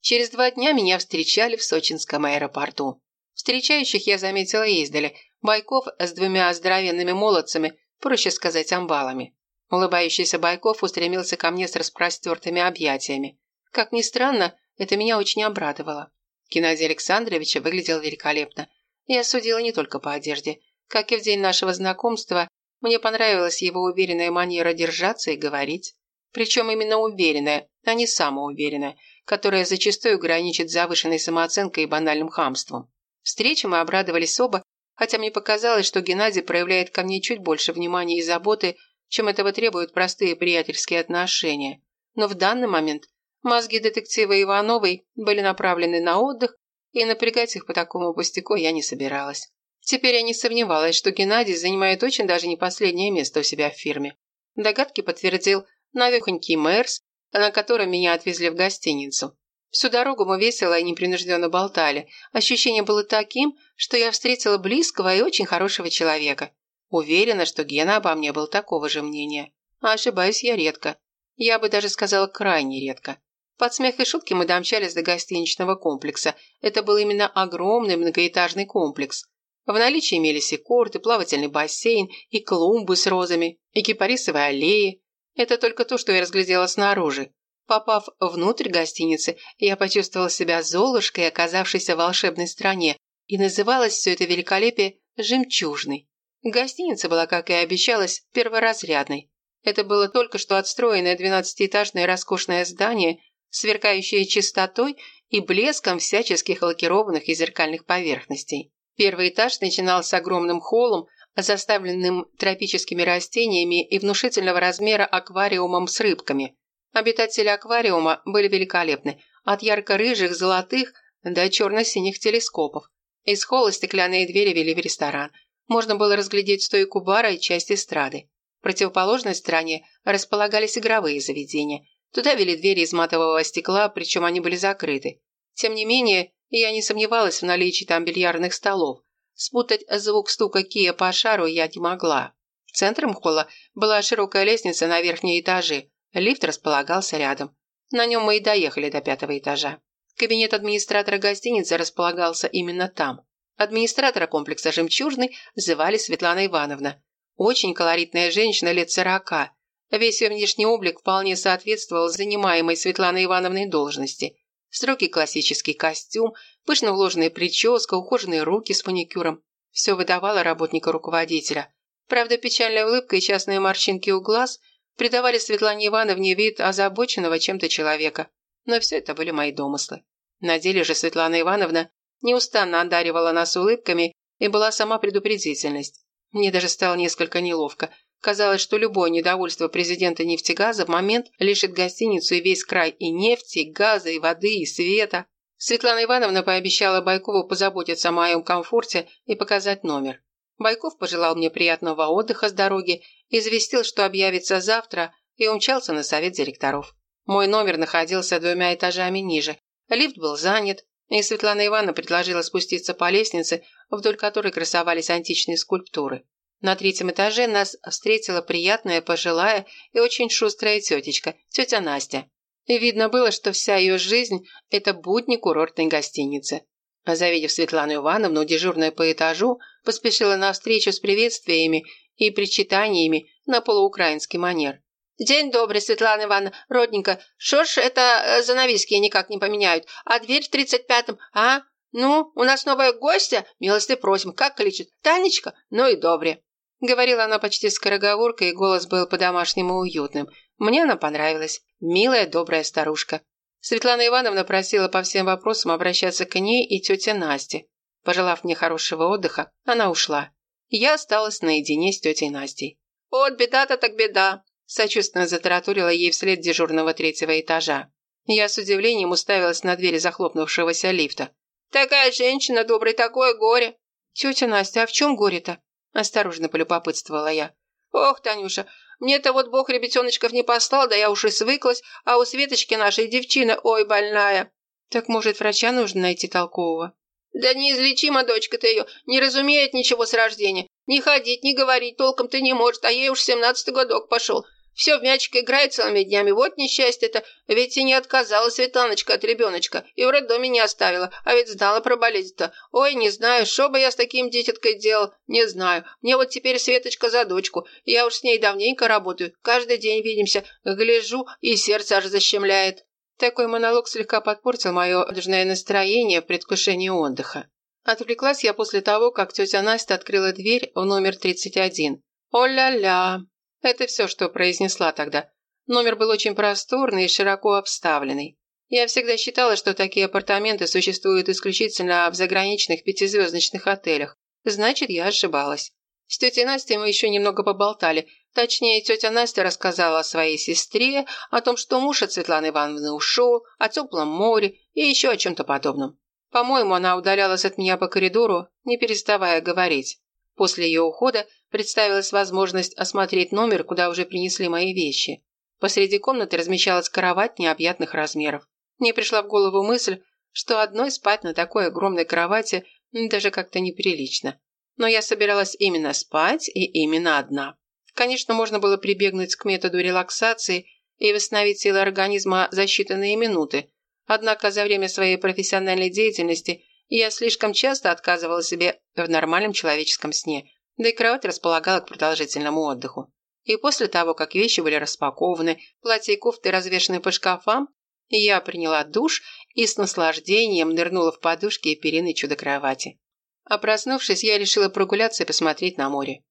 Через два дня меня встречали в сочинском аэропорту. Встречающих я заметила издали. Байков с двумя здоровенными молодцами, проще сказать, амбалами. Улыбающийся Байков устремился ко мне с распростертыми объятиями. Как ни странно, это меня очень обрадовало. Геннадий Александрович выглядел великолепно. Я судила не только по одежде. Как и в день нашего знакомства, мне понравилась его уверенная манера держаться и говорить. Причем именно уверенная, а не самоуверенная, которая зачастую граничит с завышенной самооценкой и банальным хамством. Встрече мы обрадовались оба, хотя мне показалось, что Геннадий проявляет ко мне чуть больше внимания и заботы, чем этого требуют простые приятельские отношения. Но в данный момент мозги детектива Ивановой были направлены на отдых, и напрягать их по такому пустяку я не собиралась. Теперь я не сомневалась, что Геннадий занимает очень даже не последнее место у себя в фирме. Догадки подтвердил навехонький Мэрс, на котором меня отвезли в гостиницу. Всю дорогу мы весело и непринужденно болтали. Ощущение было таким, что я встретила близкого и очень хорошего человека. Уверена, что Гена обо мне был такого же мнения. А ошибаюсь я редко. Я бы даже сказала крайне редко. Под смех и шутки мы домчались до гостиничного комплекса. Это был именно огромный многоэтажный комплекс. В наличии имелись и корт, плавательный бассейн, и клумбы с розами, и кипарисовые аллеи. Это только то, что я разглядела снаружи. Попав внутрь гостиницы, я почувствовала себя золушкой, оказавшейся в волшебной стране, и называлось все это великолепие «Жемчужной». Гостиница была, как и обещалось, перворазрядной. Это было только что отстроенное двенадцатиэтажное роскошное здание, сверкающее чистотой и блеском всяческих лакированных и зеркальных поверхностей. Первый этаж начинался огромным холлом, заставленным тропическими растениями и внушительного размера аквариумом с рыбками. Обитатели аквариума были великолепны, от ярко-рыжих, золотых до черно-синих телескопов. Из холла стеклянные двери вели в ресторан. Можно было разглядеть стойку бара и часть эстрады. В противоположной стороне располагались игровые заведения. Туда вели двери из матового стекла, причем они были закрыты. Тем не менее, я не сомневалась в наличии там бильярдных столов. Спутать звук стука кия по шару я не могла. Центром холла была широкая лестница на верхние этажи. Лифт располагался рядом. На нем мы и доехали до пятого этажа. Кабинет администратора гостиницы располагался именно там. Администратора комплекса «Жемчужный» звали Светлана Ивановна. Очень колоритная женщина лет сорока. Весь ее внешний облик вполне соответствовал занимаемой Светланой Ивановной должности. Строгий классический костюм, пышно уложенная прическа, ухоженные руки с маникюром. Все выдавало работника-руководителя. Правда, печальная улыбка и частные морщинки у глаз придавали Светлане Ивановне вид озабоченного чем-то человека. Но все это были мои домыслы. На деле же Светлана Ивановна неустанно одаривала нас улыбками и была сама предупредительность. Мне даже стало несколько неловко. Казалось, что любое недовольство президента нефтегаза в момент лишит гостиницу и весь край и нефти, и газа, и воды, и света. Светлана Ивановна пообещала Байкову позаботиться о моем комфорте и показать номер. Байков пожелал мне приятного отдыха с дороги, известил, что объявится завтра, и умчался на совет директоров. Мой номер находился двумя этажами ниже. Лифт был занят, и Светлана Ивановна предложила спуститься по лестнице, вдоль которой красовались античные скульптуры. На третьем этаже нас встретила приятная, пожилая и очень шустрая тетечка, тетя Настя. И видно было, что вся ее жизнь – это будни курортной гостиницы. Завидев Светлану Ивановну, дежурная по этажу, поспешила навстречу с приветствиями и причитаниями на полуукраинский манер. «День добрый, Светлана Ивановна, родненько. Шо ж это э, занавески никак не поменяют? А дверь в тридцать пятом, а? Ну, у нас новая гостья? Милости просим. Как кличет? Танечка? Ну и добре». Говорила она почти скороговоркой, и голос был по-домашнему уютным. Мне она понравилась. Милая, добрая старушка. Светлана Ивановна просила по всем вопросам обращаться к ней и тете Насте. Пожелав мне хорошего отдыха, она ушла. Я осталась наедине с тетей Настей. «Вот беда-то так беда», – сочувственно затараторила ей вслед дежурного третьего этажа. Я с удивлением уставилась на двери захлопнувшегося лифта. «Такая женщина, добрый, такое горе!» «Тетя Настя, а в чем горе-то?» Осторожно полюбопытствовала я. «Ох, Танюша, мне-то вот бог ребятеночков не послал, да я уж и свыклась, а у Светочки нашей девчина, ой, больная». «Так, может, врача нужно найти толкового?» «Да неизлечима дочка-то ее, не разумеет ничего с рождения. Ни ходить, ни говорить толком-то не может, а ей уж семнадцатый годок пошел. Все в мячик играет целыми днями. Вот несчастье-то. Ведь и не отказала Светланочка от ребеночка. И в роддоме не оставила. А ведь знала про болезнь-то. Ой, не знаю, что бы я с таким дитяткой делал. Не знаю. Мне вот теперь Светочка за дочку. Я уж с ней давненько работаю. Каждый день видимся. Гляжу, и сердце аж защемляет. Такой монолог слегка подпортил мое радужное настроение в предвкушении отдыха. Отвлеклась я после того, как тетя Настя открыла дверь в номер 31. «О-ля-ля!» Это все, что произнесла тогда. Номер был очень просторный и широко обставленный. Я всегда считала, что такие апартаменты существуют исключительно в заграничных пятизвездочных отелях. Значит, я ошибалась. С тетей Настей мы еще немного поболтали. Точнее, тетя Настя рассказала о своей сестре, о том, что муж от Светланы Ивановны ушел, о теплом море и еще о чем-то подобном. По-моему, она удалялась от меня по коридору, не переставая говорить. После ее ухода представилась возможность осмотреть номер, куда уже принесли мои вещи. Посреди комнаты размещалась кровать необъятных размеров. Мне пришла в голову мысль, что одной спать на такой огромной кровати даже как-то неприлично. Но я собиралась именно спать и именно одна. Конечно, можно было прибегнуть к методу релаксации и восстановить силы организма за считанные минуты. Однако за время своей профессиональной деятельности я слишком часто отказывала себе в нормальном человеческом сне, да и кровать располагала к продолжительному отдыху. И после того, как вещи были распакованы, платья и кофты развешаны по шкафам, я приняла душ и с наслаждением нырнула в подушки и перины чудо-кровати. А проснувшись, я решила прогуляться и посмотреть на море.